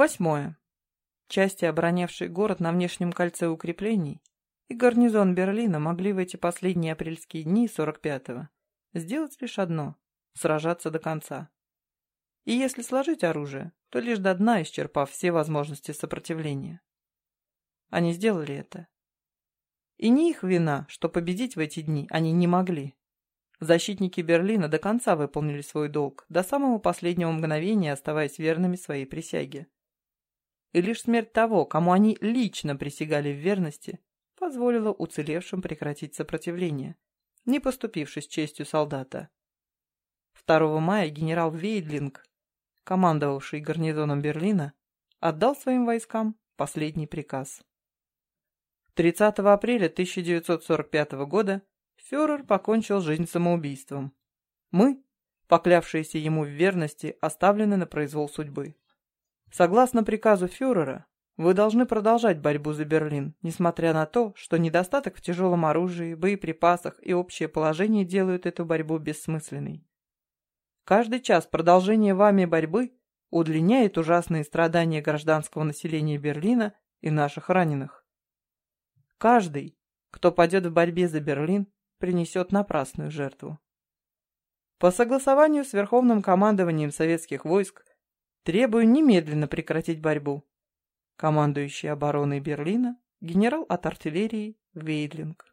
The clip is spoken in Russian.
Восьмое. Части, оборонявшие город на внешнем кольце укреплений, и гарнизон Берлина могли в эти последние апрельские дни 45-го сделать лишь одно – сражаться до конца. И если сложить оружие, то лишь до дна исчерпав все возможности сопротивления. Они сделали это. И не их вина, что победить в эти дни они не могли. Защитники Берлина до конца выполнили свой долг, до самого последнего мгновения оставаясь верными своей присяге. И лишь смерть того, кому они лично присягали в верности, позволила уцелевшим прекратить сопротивление, не поступившись честью солдата. 2 мая генерал Вейдлинг, командовавший гарнизоном Берлина, отдал своим войскам последний приказ. 30 апреля 1945 года фюрер покончил жизнь самоубийством. Мы, поклявшиеся ему в верности, оставлены на произвол судьбы. Согласно приказу фюрера, вы должны продолжать борьбу за Берлин, несмотря на то, что недостаток в тяжелом оружии, боеприпасах и общее положение делают эту борьбу бессмысленной. Каждый час продолжения вами борьбы удлиняет ужасные страдания гражданского населения Берлина и наших раненых. Каждый, кто пойдет в борьбе за Берлин, принесет напрасную жертву. По согласованию с Верховным командованием советских войск требую немедленно прекратить борьбу. Командующий обороной Берлина, генерал от артиллерии Вейдлинг.